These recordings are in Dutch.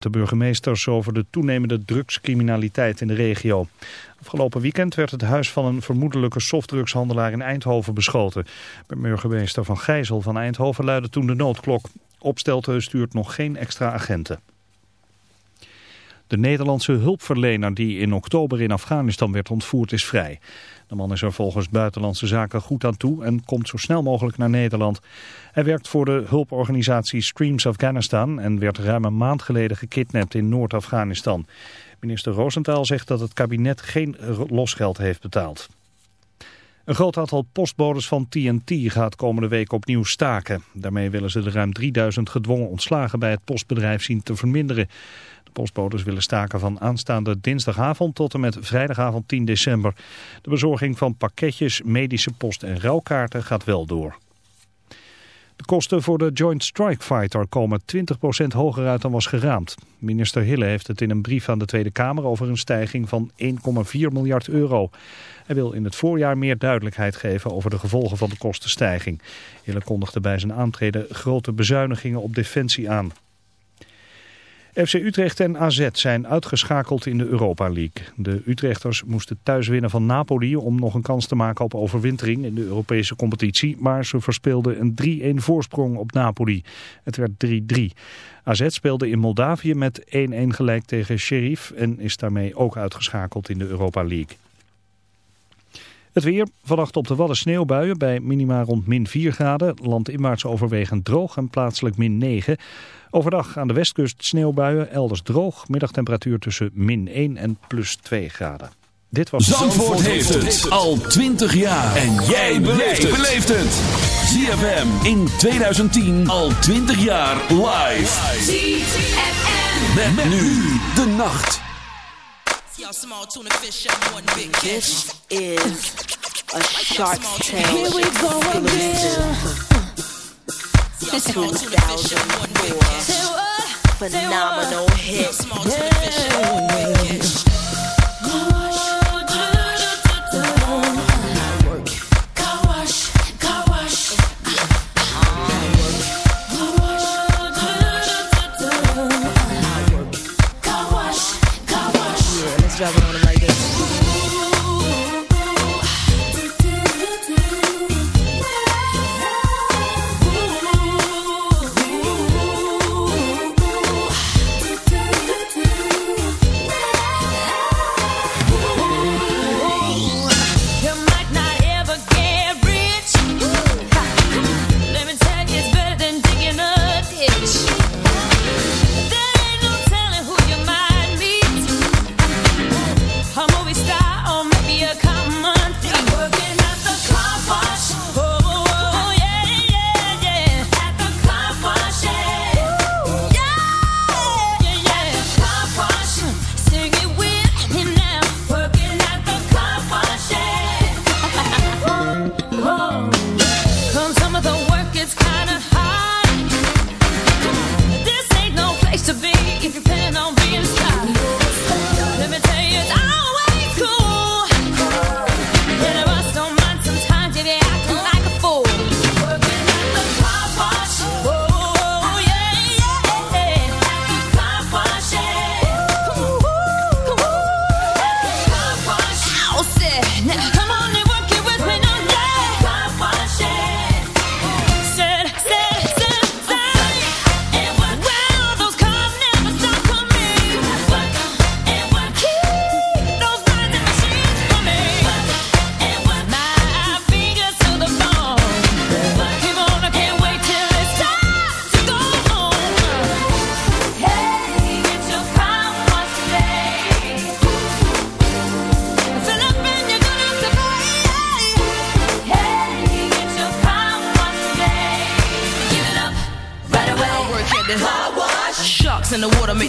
de burgemeesters over de toenemende drugscriminaliteit in de regio. Afgelopen weekend werd het huis van een vermoedelijke softdrugshandelaar in Eindhoven beschoten. Burgemeester Van Gijzel van Eindhoven luidde toen de noodklok. Opstelten stuurt nog geen extra agenten. De Nederlandse hulpverlener die in oktober in Afghanistan werd ontvoerd is vrij. De man is er volgens Buitenlandse Zaken goed aan toe en komt zo snel mogelijk naar Nederland. Hij werkt voor de hulporganisatie Streams Afghanistan en werd ruim een maand geleden gekidnapt in Noord-Afghanistan. Minister Roosentaal zegt dat het kabinet geen losgeld heeft betaald. Een groot aantal postbodes van TNT gaat komende week opnieuw staken. Daarmee willen ze de ruim 3000 gedwongen ontslagen bij het postbedrijf zien te verminderen. De postbodes willen staken van aanstaande dinsdagavond tot en met vrijdagavond 10 december. De bezorging van pakketjes, medische post en ruilkaarten gaat wel door. De kosten voor de Joint Strike Fighter komen 20% hoger uit dan was geraamd. Minister Hille heeft het in een brief aan de Tweede Kamer over een stijging van 1,4 miljard euro. Hij wil in het voorjaar meer duidelijkheid geven over de gevolgen van de kostenstijging. Hille kondigde bij zijn aantreden grote bezuinigingen op defensie aan. FC Utrecht en AZ zijn uitgeschakeld in de Europa League. De Utrechters moesten thuis winnen van Napoli om nog een kans te maken op overwintering in de Europese competitie. Maar ze verspeelden een 3-1 voorsprong op Napoli. Het werd 3-3. AZ speelde in Moldavië met 1-1 gelijk tegen Sheriff en is daarmee ook uitgeschakeld in de Europa League. Het weer, vannacht op de Wadden sneeuwbuien bij minima rond min 4 graden. Landinwaarts overwegend droog en plaatselijk min 9. Overdag aan de westkust sneeuwbuien, elders droog. Middagtemperatuur tussen min 1 en plus 2 graden. Dit was Zandvoort, heeft het al 20 jaar. En jij beleeft het. ZFM in 2010 al 20 jaar live. ZFM. Met, nu de nacht. This is a shark tale. Here we go again. 2004 phenomenal hit.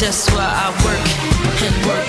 That's why I work and work.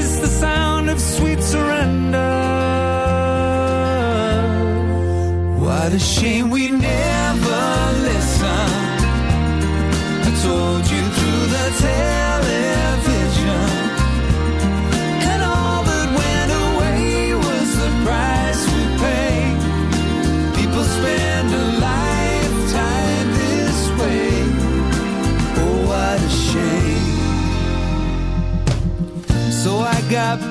sweet surrender? What a shame we never listened. I told you through the television. And all that went away was the price we pay. People spend a lifetime this way. Oh, what a shame. So I got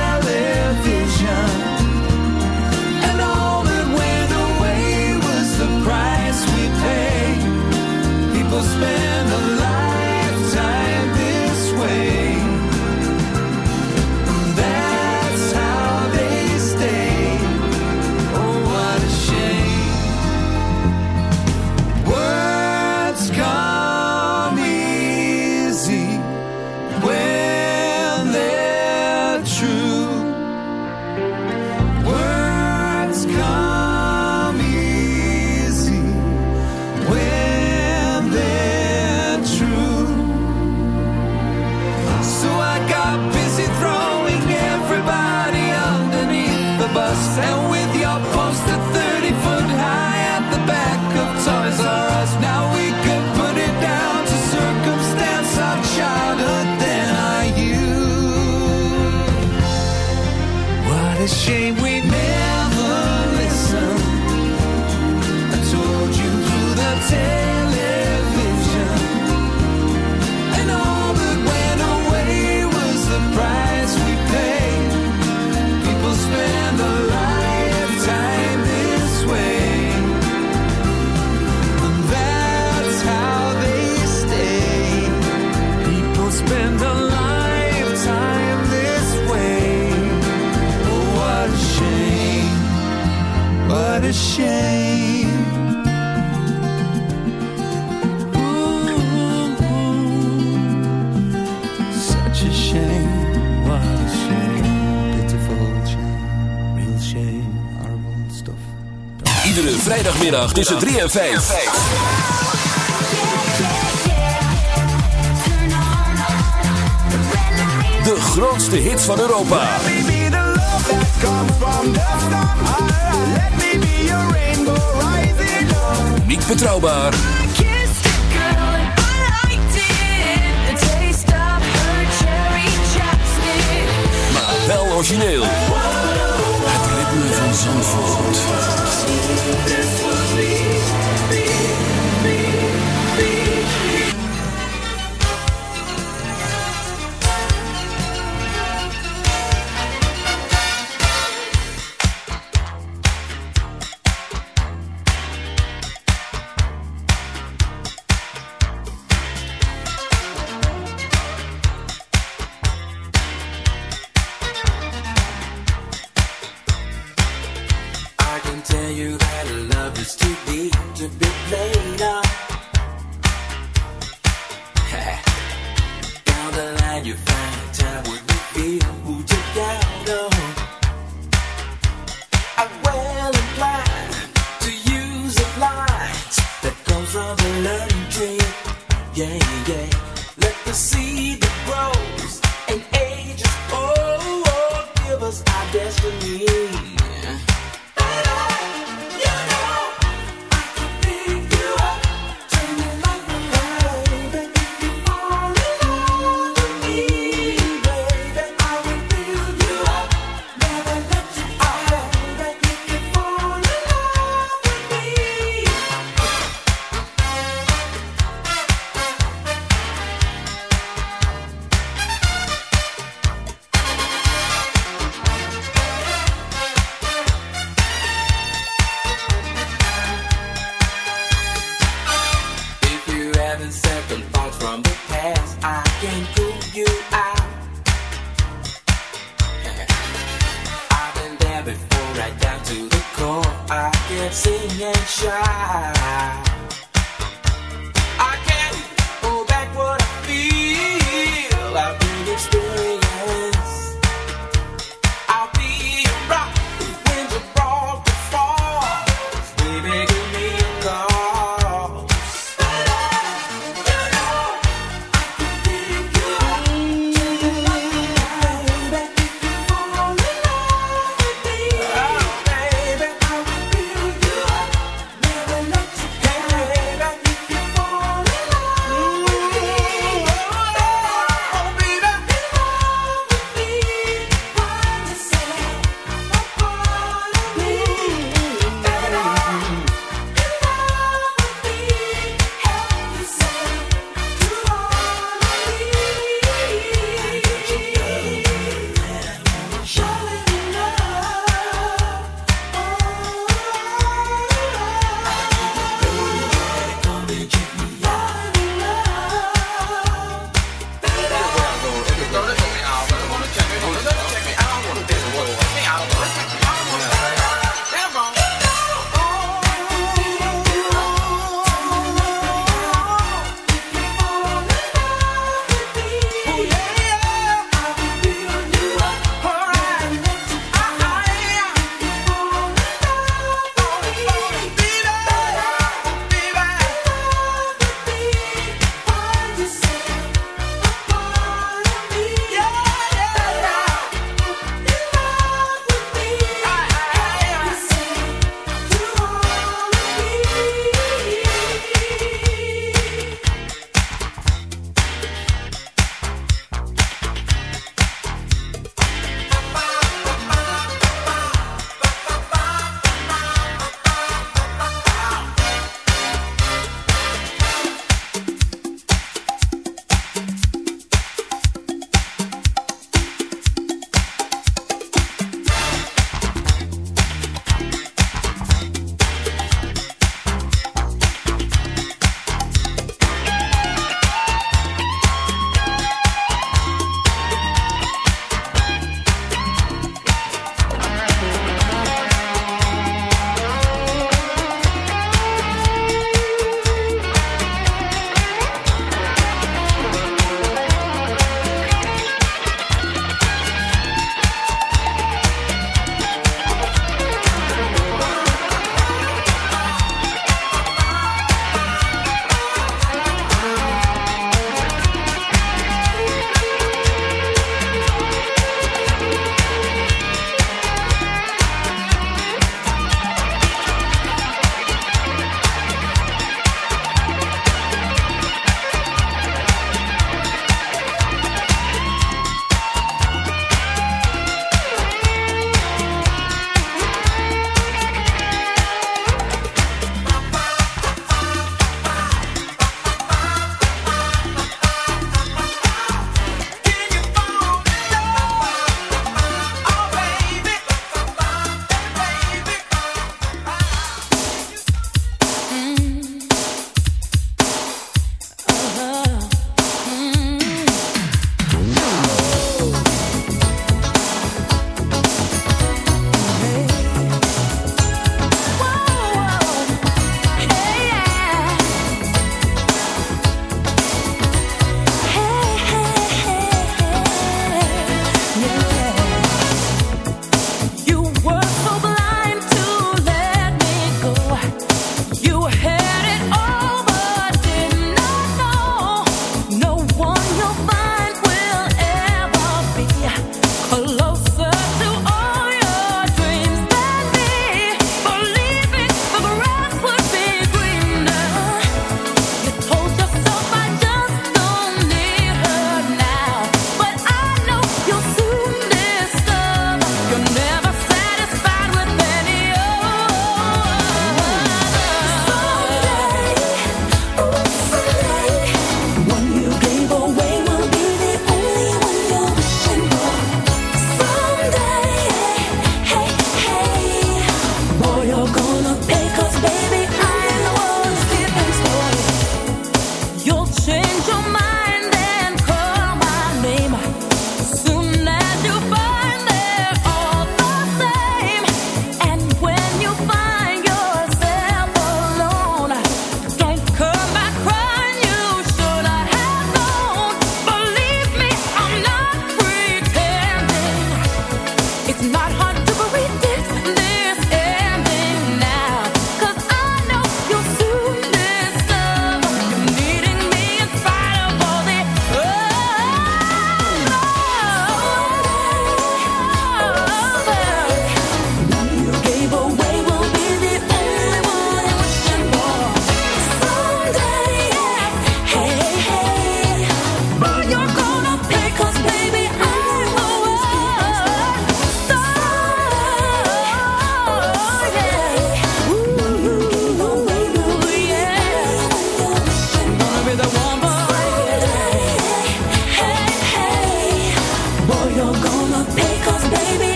Vrijdagmiddag tussen 3 en 5. De grootste hits van Europa. Niet betrouwbaar, maar wel origineel. Het ritme van Zandvoort. To be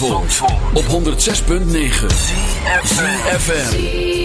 Op 106.9 CFFM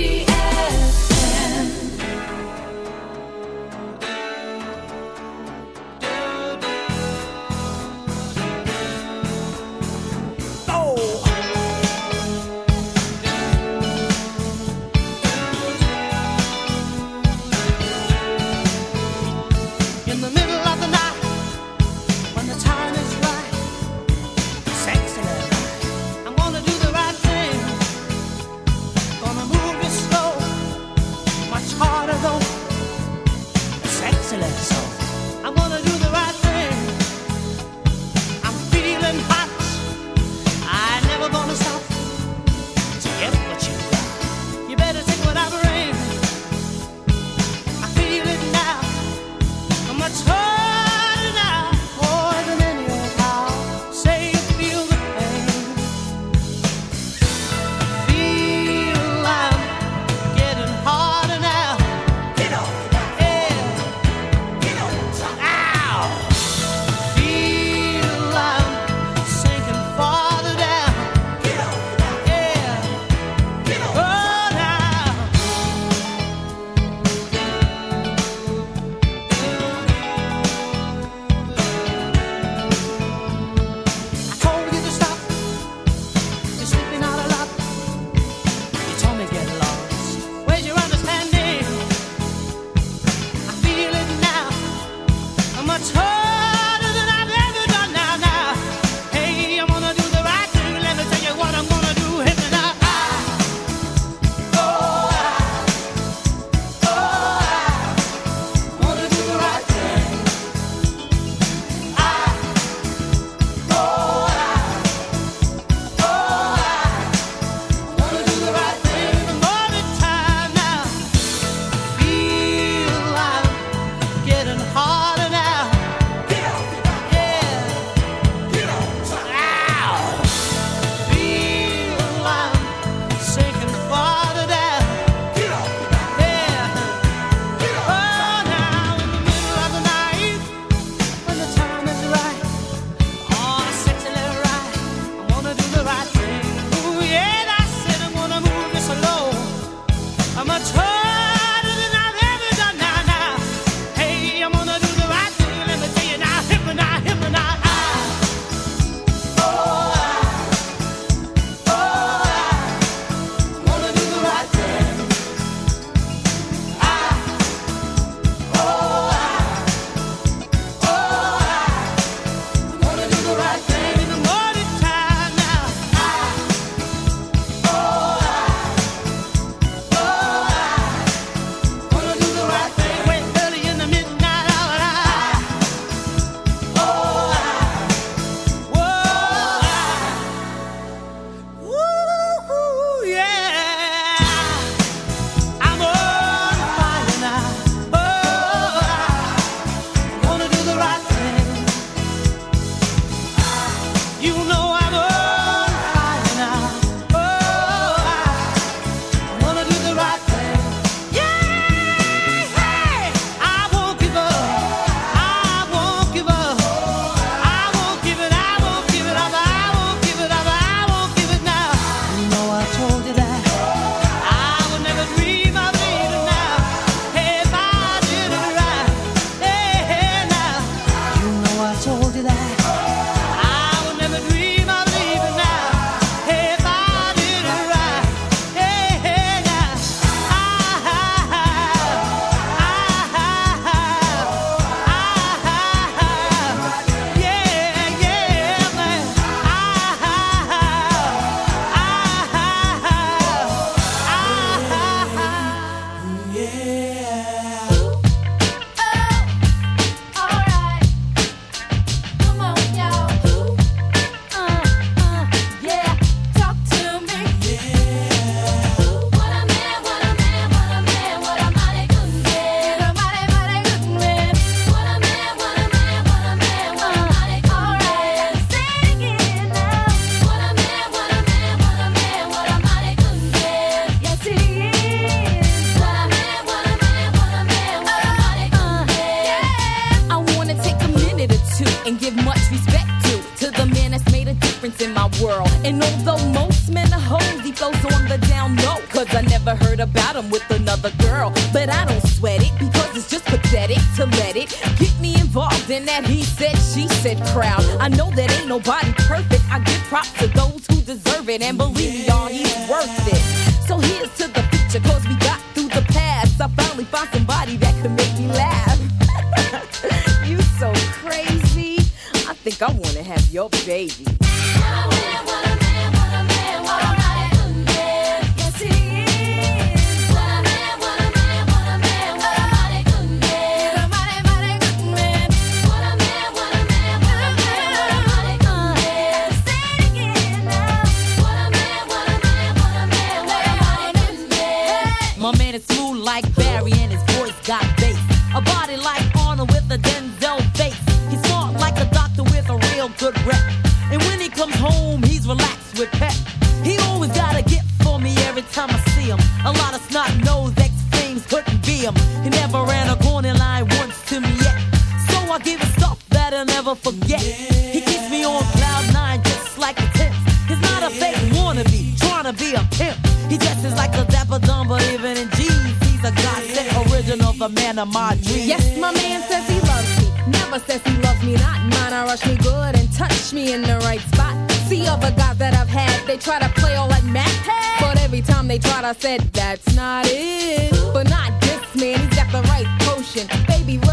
give it stuff that I'll never forget. He keeps me on cloud nine just like a tip. He's not a fake wannabe, trying to be a pimp. He dresses like a dapper dumb, but even in jeans, he's a godsend original, the man of my dreams. Yes, my man says he loves me. Never says he loves me not. Mine, I rush me good and touch me in the right spot. See other guys that I've had, they try to play all like Matt. But every time they tried, I said, that's not it. But not this man, he's got the right potion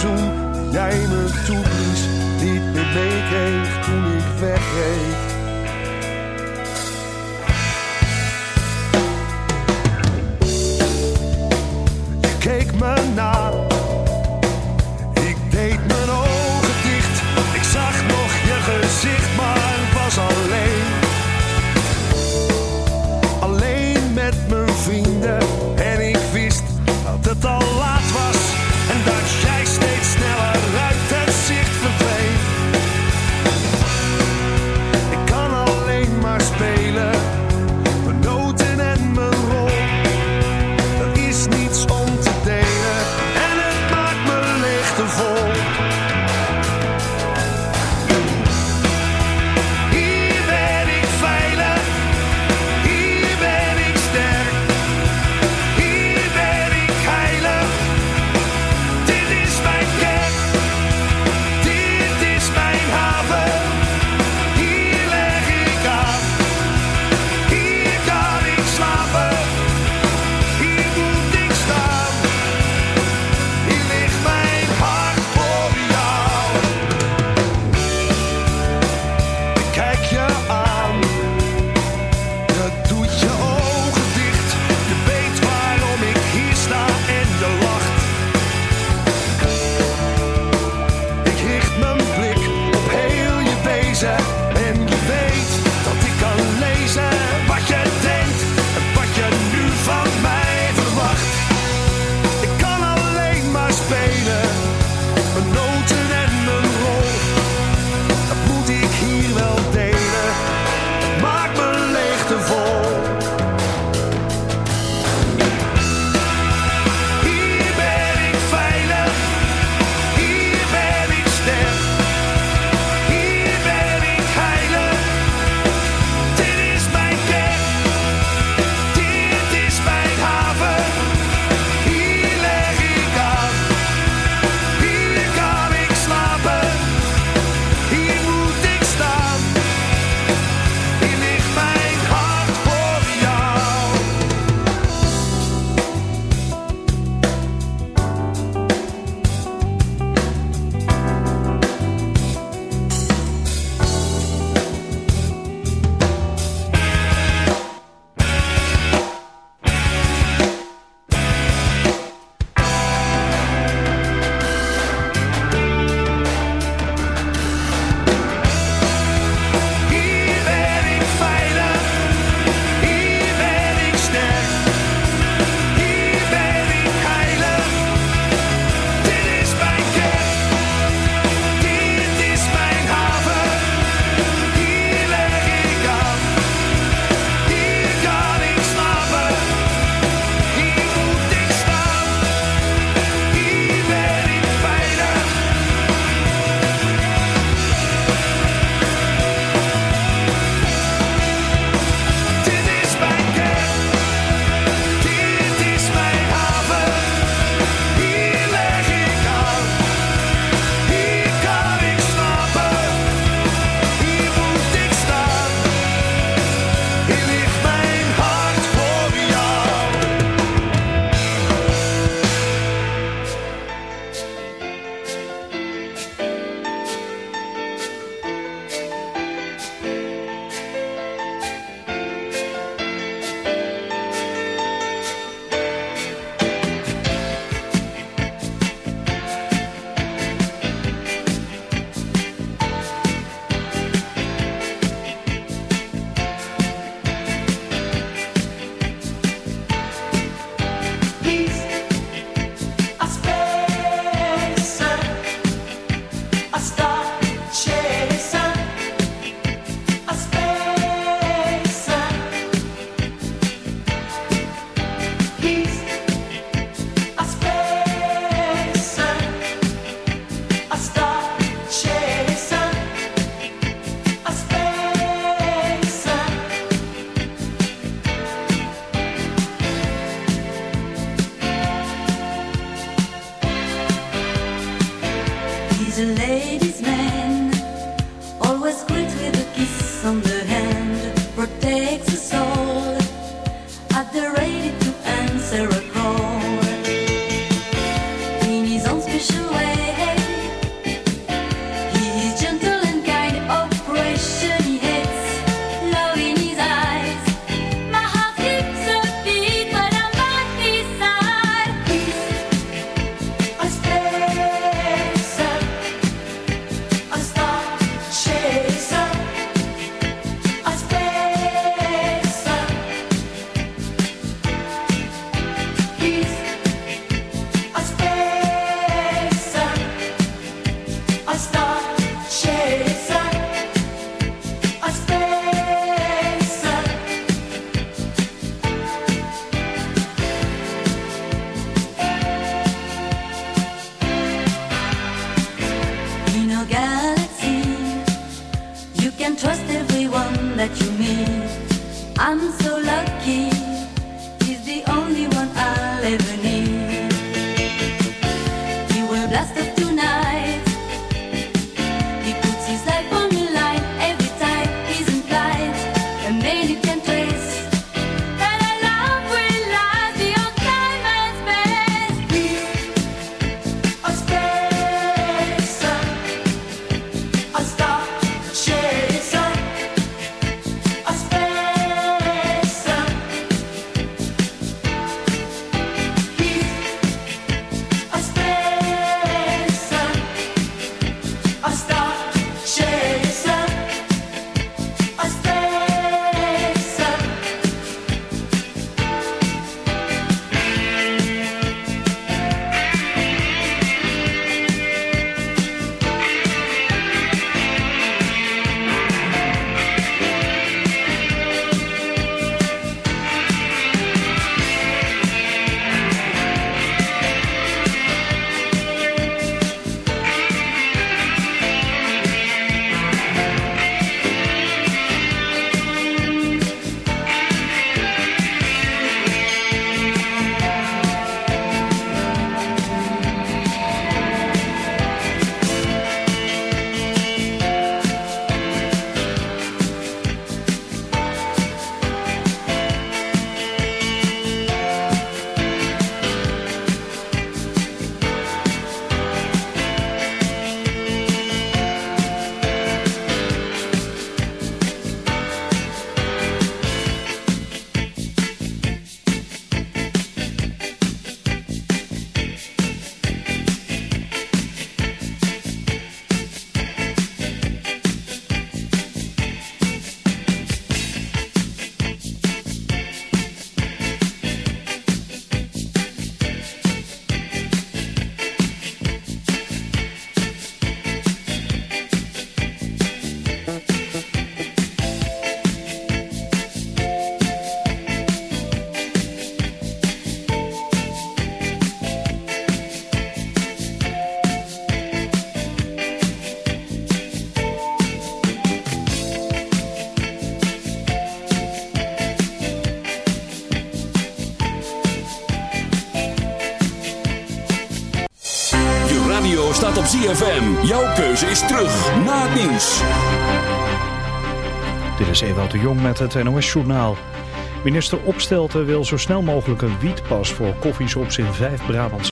zoen jij me toeblies niet meer meekreeg toen ik wegreed. Je keek me na. ZFM. Jouw keuze is terug na het nieuws. Dit is Ewald de Jong met het NOS-journaal. Minister Opstelten wil zo snel mogelijk een wietpas voor koffieshops in vijf Brabants.